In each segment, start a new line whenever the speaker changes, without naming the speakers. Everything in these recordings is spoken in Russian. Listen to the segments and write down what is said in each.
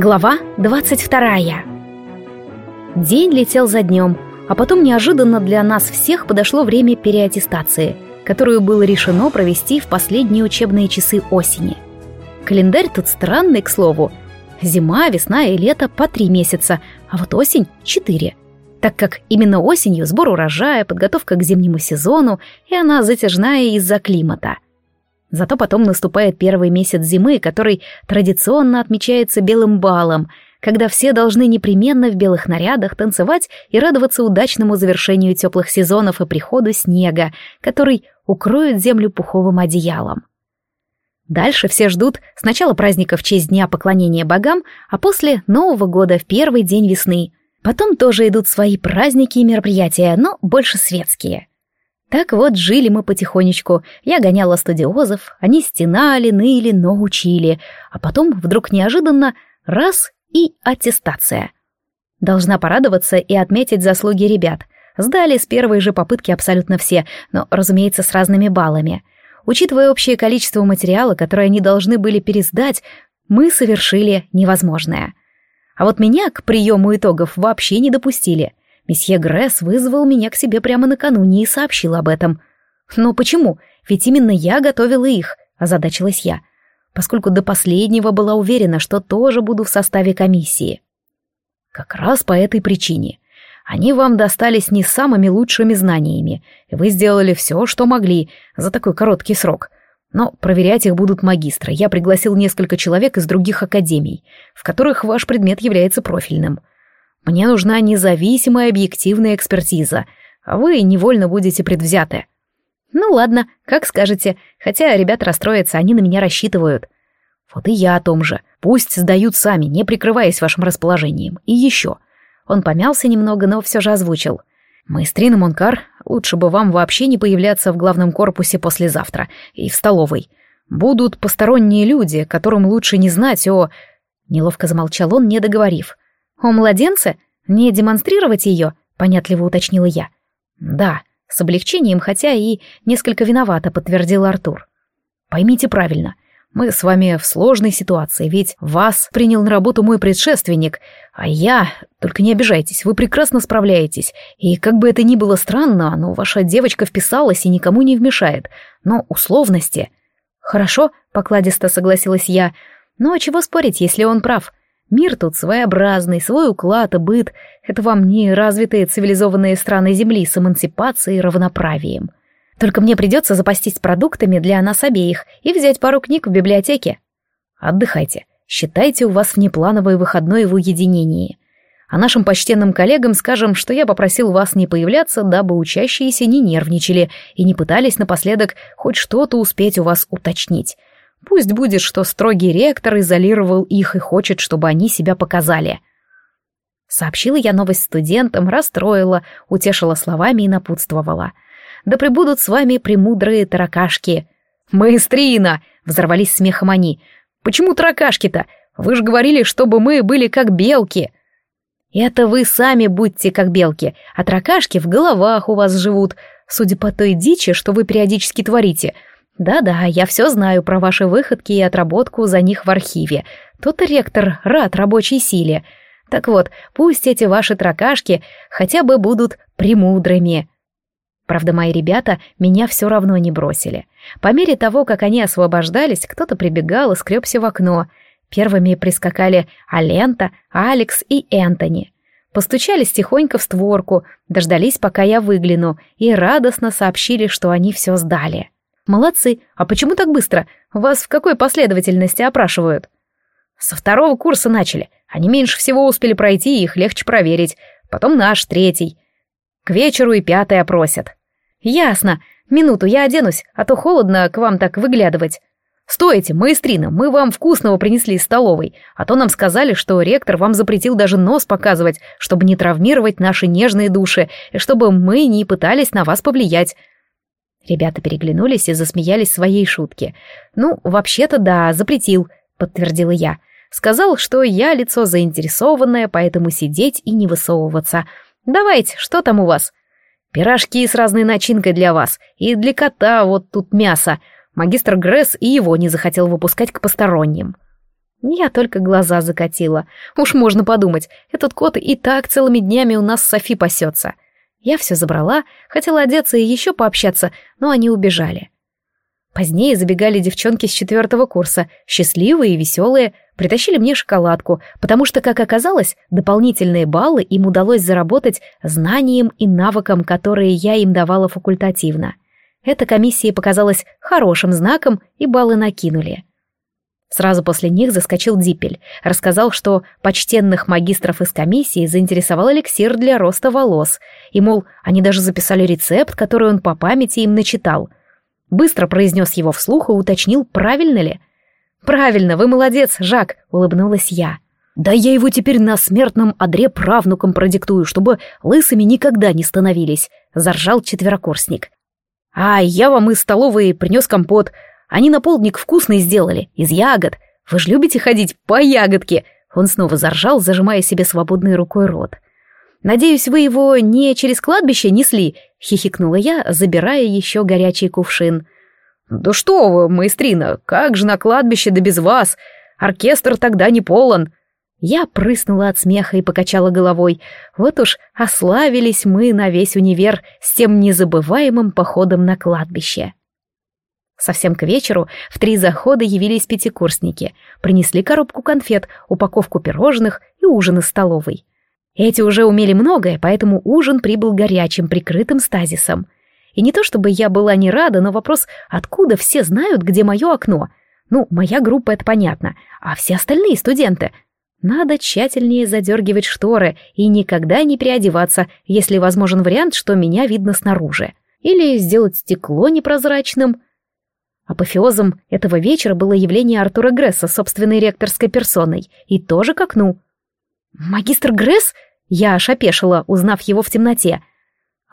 Глава 22 День летел за днем, а потом неожиданно для нас всех подошло время переаттестации, которую было решено провести в последние учебные часы осени. Календарь тут странный, к слову. Зима, весна и лето по три месяца, а вот осень — четыре. Так как именно осенью сбор урожая, подготовка к зимнему сезону, и она затяжная из-за климата — Зато потом наступает первый месяц зимы, который традиционно отмечается белым балом, когда все должны непременно в белых нарядах танцевать и радоваться удачному завершению теплых сезонов и приходу снега, который укроет землю пуховым одеялом. Дальше все ждут сначала праздника в честь Дня поклонения богам, а после Нового года в первый день весны. Потом тоже идут свои праздники и мероприятия, но больше светские. Так вот, жили мы потихонечку. Я гоняла студиозов, они стенали, ныли, но учили. А потом вдруг неожиданно раз и аттестация. Должна порадоваться и отметить заслуги ребят. Сдали с первой же попытки абсолютно все, но, разумеется, с разными баллами. Учитывая общее количество материала, которое они должны были пересдать, мы совершили невозможное. А вот меня к приему итогов вообще не допустили. Месье Гресс вызвал меня к себе прямо накануне и сообщил об этом. «Но почему? Ведь именно я готовила их», — озадачилась я, поскольку до последнего была уверена, что тоже буду в составе комиссии. «Как раз по этой причине. Они вам достались не самыми лучшими знаниями, и вы сделали все, что могли за такой короткий срок. Но проверять их будут магистры. Я пригласил несколько человек из других академий, в которых ваш предмет является профильным». Мне нужна независимая объективная экспертиза, а вы невольно будете предвзяты. Ну ладно, как скажете, хотя ребят расстроятся, они на меня рассчитывают. Вот и я о том же. Пусть сдают сами, не прикрываясь вашим расположением. И еще. Он помялся немного, но все же озвучил. Маэстрина Монкар, лучше бы вам вообще не появляться в главном корпусе послезавтра и в столовой. Будут посторонние люди, которым лучше не знать о... Неловко замолчал он, не договорив. «О младенце? Не демонстрировать ее?» — понятливо уточнила я. «Да», — с облегчением, хотя и несколько виновато, подтвердил Артур. «Поймите правильно, мы с вами в сложной ситуации, ведь вас принял на работу мой предшественник, а я... Только не обижайтесь, вы прекрасно справляетесь, и как бы это ни было странно, но ваша девочка вписалась и никому не вмешает, но условности...» «Хорошо», — покладисто согласилась я, — «но чего спорить, если он прав?» Мир тут своеобразный, свой уклад и быт. Это вам не развитые цивилизованные страны Земли с эмансипацией и равноправием. Только мне придется запастись продуктами для нас обеих и взять пару книг в библиотеке. Отдыхайте. Считайте, у вас внеплановое выходное в уединении. А нашим почтенным коллегам скажем, что я попросил вас не появляться, дабы учащиеся не нервничали и не пытались напоследок хоть что-то успеть у вас уточнить. Пусть будет, что строгий ректор изолировал их и хочет, чтобы они себя показали. Сообщила я новость студентам, расстроила, утешила словами и напутствовала. «Да прибудут с вами премудрые таракашки!» «Маэстрина!» — взорвались смехом они. «Почему таракашки-то? Вы же говорили, чтобы мы были как белки!» «Это вы сами будьте как белки, а таракашки в головах у вас живут, судя по той дичи, что вы периодически творите. Да-да, я все знаю про ваши выходки и отработку за них в архиве. Тот ректор рад рабочей силе. Так вот, пусть эти ваши тракашки хотя бы будут премудрыми. Правда, мои ребята меня все равно не бросили. По мере того, как они освобождались, кто-то прибегал и скребся в окно. Первыми прискакали Алента, Алекс и Энтони. Постучались тихонько в створку, дождались, пока я выгляну, и радостно сообщили, что они все сдали. «Молодцы. А почему так быстро? Вас в какой последовательности опрашивают?» «Со второго курса начали. Они меньше всего успели пройти, их легче проверить. Потом наш, третий. К вечеру и пятый опросят». «Ясно. Минуту, я оденусь, а то холодно к вам так выглядывать». «Стойте, маэстрина, мы вам вкусного принесли из столовой, а то нам сказали, что ректор вам запретил даже нос показывать, чтобы не травмировать наши нежные души, и чтобы мы не пытались на вас повлиять. Ребята переглянулись и засмеялись своей шутке. «Ну, вообще-то да, запретил», — подтвердила я. «Сказал, что я лицо заинтересованное, поэтому сидеть и не высовываться. Давайте, что там у вас?» «Пирожки с разной начинкой для вас. И для кота вот тут мясо. Магистр Гресс и его не захотел выпускать к посторонним». Я только глаза закатила. Уж можно подумать, этот кот и так целыми днями у нас Софи пасется. Я все забрала, хотела одеться и еще пообщаться, но они убежали. Позднее забегали девчонки с четвертого курса, счастливые и веселые, притащили мне шоколадку, потому что, как оказалось, дополнительные баллы им удалось заработать знанием и навыкам, которые я им давала факультативно. Эта комиссия показалась хорошим знаком, и баллы накинули. Сразу после них заскочил Диппель, рассказал, что почтенных магистров из комиссии заинтересовал эликсир для роста волос, и, мол, они даже записали рецепт, который он по памяти им начитал. Быстро произнес его вслух и уточнил, правильно ли. «Правильно, вы молодец, Жак», — улыбнулась я. «Да я его теперь на смертном одре правнукам продиктую, чтобы лысыми никогда не становились», — заржал четверокурсник. «А я вам из столовой принес компот. Они на полдник вкусный сделали, из ягод. Вы же любите ходить по ягодке?» Он снова заржал, зажимая себе свободной рукой рот. «Надеюсь, вы его не через кладбище несли?» — хихикнула я, забирая еще горячий кувшин. «Да что вы, маэстрина, как же на кладбище да без вас? Оркестр тогда не полон!» Я прыснула от смеха и покачала головой. Вот уж ославились мы на весь универ с тем незабываемым походом на кладбище. Совсем к вечеру в три захода явились пятикурсники, принесли коробку конфет, упаковку пирожных и ужин из столовой. Эти уже умели многое, поэтому ужин прибыл горячим, прикрытым стазисом. И не то чтобы я была не рада, но вопрос, откуда все знают, где мое окно? Ну, моя группа — это понятно, а все остальные студенты — надо тщательнее задергивать шторы и никогда не переодеваться, если возможен вариант, что меня видно снаружи. Или сделать стекло непрозрачным. Апофеозом этого вечера было явление Артура Гресса собственной ректорской персоной, и тоже к окну. «Магистр Гресс?» Я аж опешила, узнав его в темноте.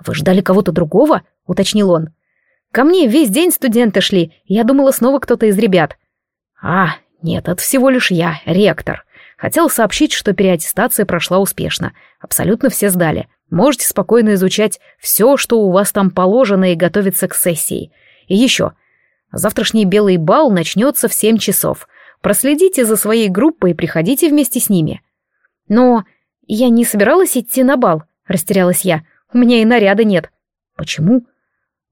«Вы ждали кого-то другого?» — уточнил он. «Ко мне весь день студенты шли, я думала, снова кто-то из ребят». «А, нет, это всего лишь я, ректор. Хотел сообщить, что переаттестация прошла успешно. Абсолютно все сдали. Можете спокойно изучать все, что у вас там положено, и готовиться к сессии. И еще. Завтрашний белый бал начнется в семь часов. Проследите за своей группой и приходите вместе с ними. Но я не собиралась идти на бал, растерялась я. У меня и наряда нет. Почему?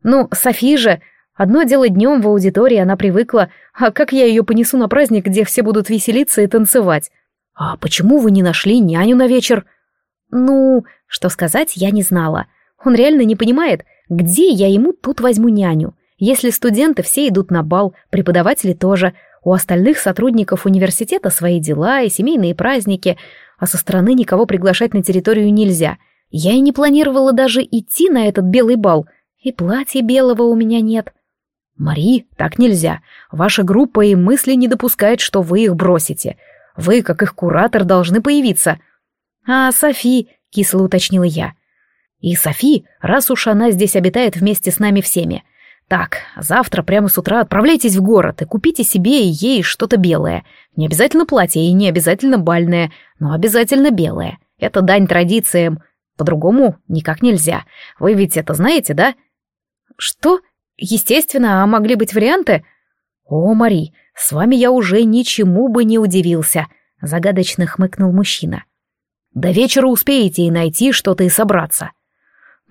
Ну, Софи же... Одно дело днем в аудитории она привыкла, а как я ее понесу на праздник, где все будут веселиться и танцевать? «А почему вы не нашли няню на вечер?» «Ну, что сказать, я не знала. Он реально не понимает, где я ему тут возьму няню. Если студенты все идут на бал, преподаватели тоже, у остальных сотрудников университета свои дела и семейные праздники, а со стороны никого приглашать на территорию нельзя. Я и не планировала даже идти на этот белый бал, и платья белого у меня нет». «Мари, так нельзя. Ваша группа и мысли не допускает, что вы их бросите. Вы, как их куратор, должны появиться. А Софи, кисло уточнила я. И Софи, раз уж она здесь обитает вместе с нами всеми. Так, завтра прямо с утра отправляйтесь в город и купите себе и ей что-то белое. Не обязательно платье и не обязательно бальное, но обязательно белое. Это дань традициям. По-другому никак нельзя. Вы ведь это знаете, да? Что? Естественно, а могли быть варианты? О, Мари, «С вами я уже ничему бы не удивился», — загадочно хмыкнул мужчина. «До вечера успеете и найти что-то и собраться».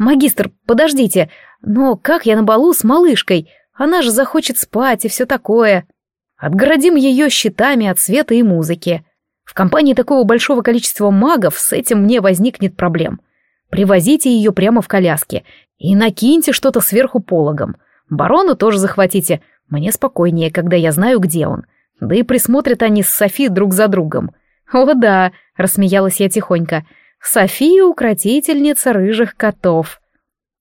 «Магистр, подождите, но как я на балу с малышкой? Она же захочет спать и все такое». «Отгородим ее щитами от света и музыки. В компании такого большого количества магов с этим мне возникнет проблем. Привозите ее прямо в коляске и накиньте что-то сверху пологом. Барона тоже захватите, мне спокойнее, когда я знаю, где он. Да и присмотрят они с Софи друг за другом. «О да», — рассмеялась я тихонько, — «София — укротительница рыжих котов».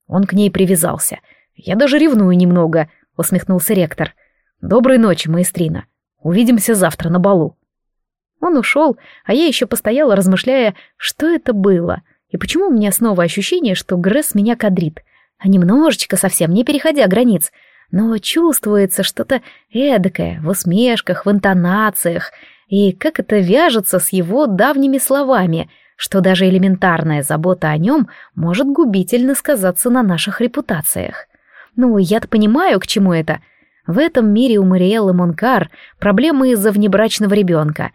Он к ней привязался. «Я даже ревную немного», — усмехнулся ректор. «Доброй ночи, маэстрина. Увидимся завтра на балу». Он ушел, а я еще постояла, размышляя, что это было, и почему у меня снова ощущение, что Гресс меня кадрит, а немножечко совсем, не переходя границ — но чувствуется что-то эдакое в усмешках, в интонациях, и как это вяжется с его давними словами, что даже элементарная забота о нем может губительно сказаться на наших репутациях. Ну, я-то понимаю, к чему это. В этом мире у Мариэллы Монкар проблемы из-за внебрачного ребенка.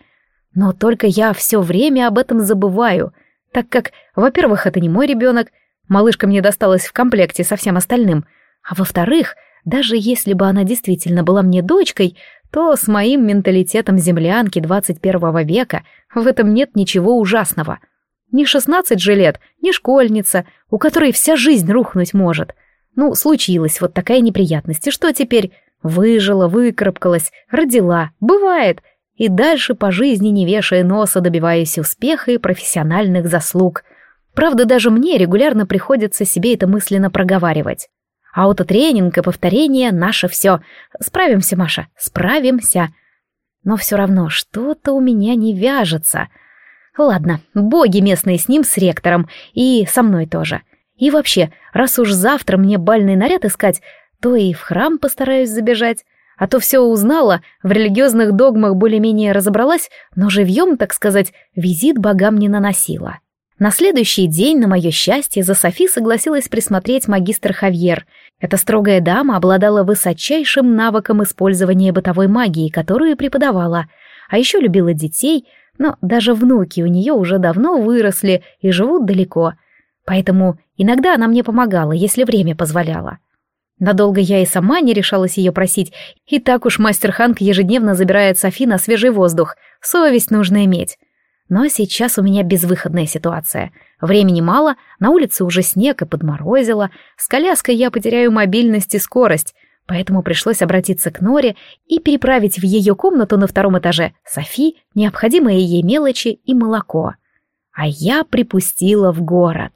Но только я все время об этом забываю, так как, во-первых, это не мой ребенок, малышка мне досталась в комплекте со всем остальным, а во-вторых, даже если бы она действительно была мне дочкой, то с моим менталитетом землянки 21 века в этом нет ничего ужасного. Не 16 же лет, не школьница, у которой вся жизнь рухнуть может. Ну, случилась вот такая неприятность, и что теперь? Выжила, выкарабкалась, родила, бывает. И дальше по жизни не вешая носа добиваясь успеха и профессиональных заслуг. Правда, даже мне регулярно приходится себе это мысленно проговаривать. Аутотренинг и повторение — наше все. Справимся, Маша, справимся. Но все равно что-то у меня не вяжется. Ладно, боги местные с ним, с ректором, и со мной тоже. И вообще, раз уж завтра мне бальный наряд искать, то и в храм постараюсь забежать. А то все узнала, в религиозных догмах более-менее разобралась, но живьем, так сказать, визит богам не наносила. На следующий день, на мое счастье, за Софи согласилась присмотреть магистр Хавьер. Эта строгая дама обладала высочайшим навыком использования бытовой магии, которую преподавала, а еще любила детей, но даже внуки у нее уже давно выросли и живут далеко, поэтому иногда она мне помогала, если время позволяло. Надолго я и сама не решалась ее просить, и так уж мастер Ханк ежедневно забирает Софи на свежий воздух, совесть нужно иметь. Но сейчас у меня безвыходная ситуация. Времени мало, на улице уже снег и подморозило, с коляской я потеряю мобильность и скорость, поэтому пришлось обратиться к Норе и переправить в ее комнату на втором этаже Софи необходимые ей мелочи и молоко. А я припустила в город.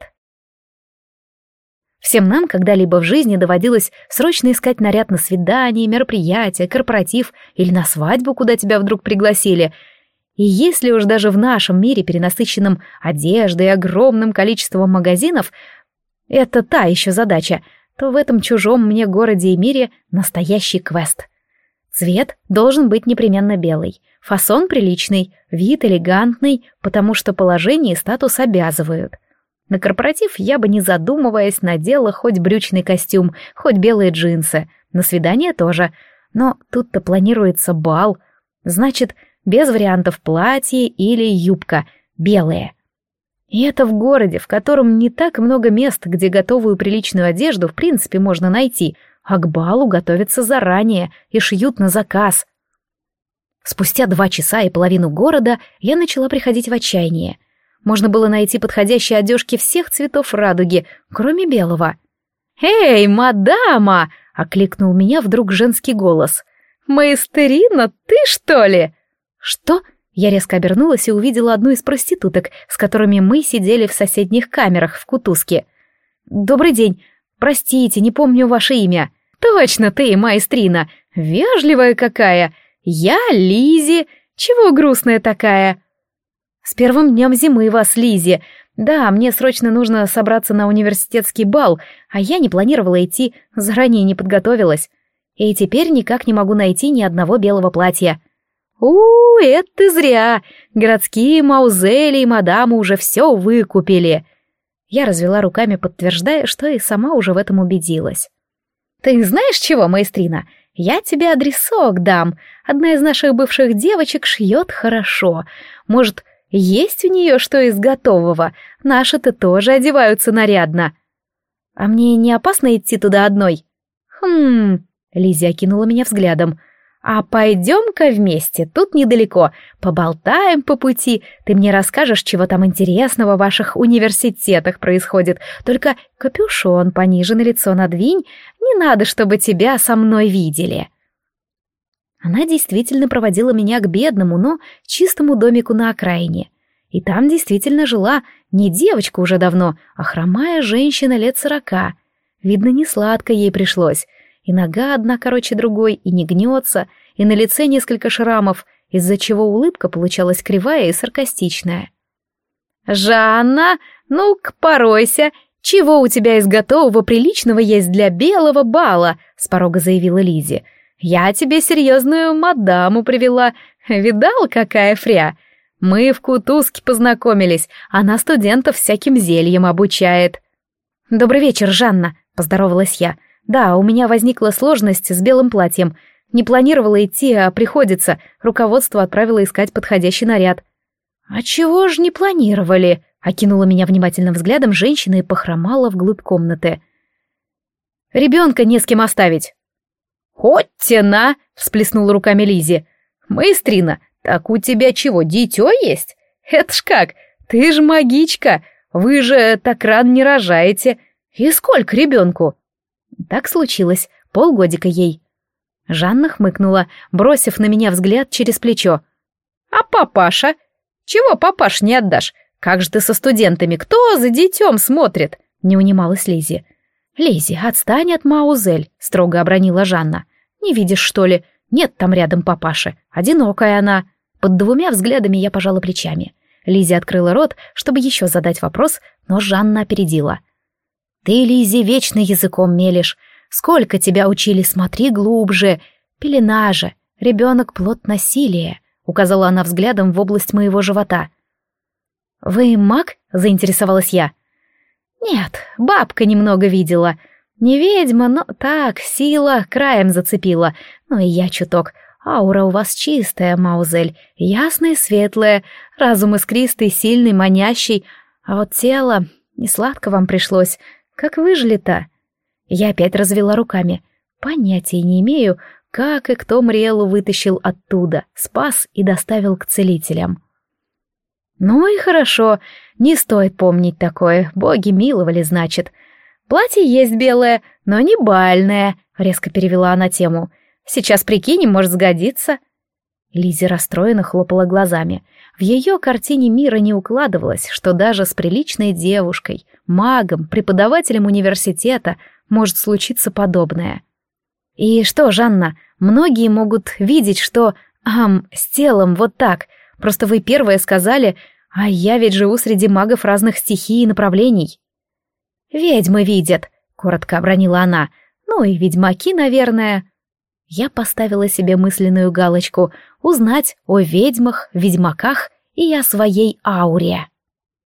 Всем нам когда-либо в жизни доводилось срочно искать наряд на свидание, мероприятие, корпоратив или на свадьбу, куда тебя вдруг пригласили — и если уж даже в нашем мире, перенасыщенном одеждой и огромным количеством магазинов, это та еще задача, то в этом чужом мне городе и мире настоящий квест. Цвет должен быть непременно белый, фасон приличный, вид элегантный, потому что положение и статус обязывают. На корпоратив я бы, не задумываясь, надела хоть брючный костюм, хоть белые джинсы, на свидание тоже, но тут-то планируется бал, значит, без вариантов платье или юбка, белые. И это в городе, в котором не так много мест, где готовую приличную одежду в принципе можно найти, а к балу готовятся заранее и шьют на заказ. Спустя два часа и половину города я начала приходить в отчаяние. Можно было найти подходящие одежки всех цветов радуги, кроме белого. «Эй, мадама!» — окликнул меня вдруг женский голос. «Маэстерина, ты что ли?» «Что?» Я резко обернулась и увидела одну из проституток, с которыми мы сидели в соседних камерах в Кутузке. «Добрый день. Простите, не помню ваше имя». «Точно ты, маэстрина. Вежливая какая. Я Лизи. Чего грустная такая?» «С первым днем зимы вас, Лизи. Да, мне срочно нужно собраться на университетский бал, а я не планировала идти, заранее не подготовилась. И теперь никак не могу найти ни одного белого платья». «У, это зря! Городские маузели и мадамы уже все выкупили!» Я развела руками, подтверждая, что и сама уже в этом убедилась. «Ты знаешь чего, маэстрина? Я тебе адресок дам. Одна из наших бывших девочек шьет хорошо. Может, есть у нее что из готового? Наши-то тоже одеваются нарядно. А мне не опасно идти туда одной?» «Хм...» — Лизия окинула меня взглядом. «А пойдем-ка вместе, тут недалеко, поболтаем по пути, ты мне расскажешь, чего там интересного в ваших университетах происходит, только капюшон пониже на лицо надвинь, не надо, чтобы тебя со мной видели». Она действительно проводила меня к бедному, но чистому домику на окраине. И там действительно жила не девочка уже давно, а хромая женщина лет сорока. Видно, не сладко ей пришлось — и нога одна короче другой, и не гнется, и на лице несколько шрамов, из-за чего улыбка получалась кривая и саркастичная. «Жанна, ну-ка, поройся, чего у тебя из готового приличного есть для белого бала?» — с порога заявила Лизи. «Я тебе серьезную мадаму привела. Видал, какая фря? Мы в Кутузке познакомились, она студентов всяким зельем обучает». «Добрый вечер, Жанна», — поздоровалась я. Да, у меня возникла сложность с белым платьем. Не планировала идти, а приходится. Руководство отправило искать подходящий наряд. «А чего ж не планировали?» — окинула меня внимательным взглядом женщина и похромала вглубь комнаты. «Ребенка не с кем оставить». «Хоть тена!» — всплеснула руками Лизи. «Маэстрина, так у тебя чего, дитё есть? Это ж как, ты ж магичка, вы же так рано не рожаете. И сколько ребенку?» Так случилось, полгодика ей. Жанна хмыкнула, бросив на меня взгляд через плечо. «А папаша? Чего папаш не отдашь? Как же ты со студентами? Кто за детем смотрит?» Не унималась Лизи. «Лизи, отстань от Маузель», — строго обронила Жанна. «Не видишь, что ли? Нет там рядом папаши. Одинокая она». Под двумя взглядами я пожала плечами. Лизи открыла рот, чтобы еще задать вопрос, но Жанна опередила. «Ты, Лизи, вечно языком мелешь. Сколько тебя учили, смотри глубже. Пелена же, ребенок плод насилия», — указала она взглядом в область моего живота. «Вы маг?» — заинтересовалась я. «Нет, бабка немного видела. Не ведьма, но так, сила краем зацепила. Ну и я чуток. Аура у вас чистая, Маузель, ясная светлая, разум искристый, сильный, манящий. А вот тело... Не сладко вам пришлось. Как выжили-то?» Я опять развела руками. Понятия не имею, как и кто Мриэлу вытащил оттуда, спас и доставил к целителям. Ну и хорошо, не стоит помнить такое, боги миловали, значит. Платье есть белое, но не бальное, резко перевела она тему. Сейчас прикинем, может сгодиться. Лизи расстроенно хлопала глазами. В ее картине мира не укладывалось, что даже с приличной девушкой, магом, преподавателем университета может случиться подобное. И что, Жанна, многие могут видеть, что... Ам, с телом вот так — Просто вы первые сказали, а я ведь живу среди магов разных стихий и направлений. «Ведьмы видят», — коротко обронила она. «Ну и ведьмаки, наверное». Я поставила себе мысленную галочку «Узнать о ведьмах, ведьмаках и о своей ауре».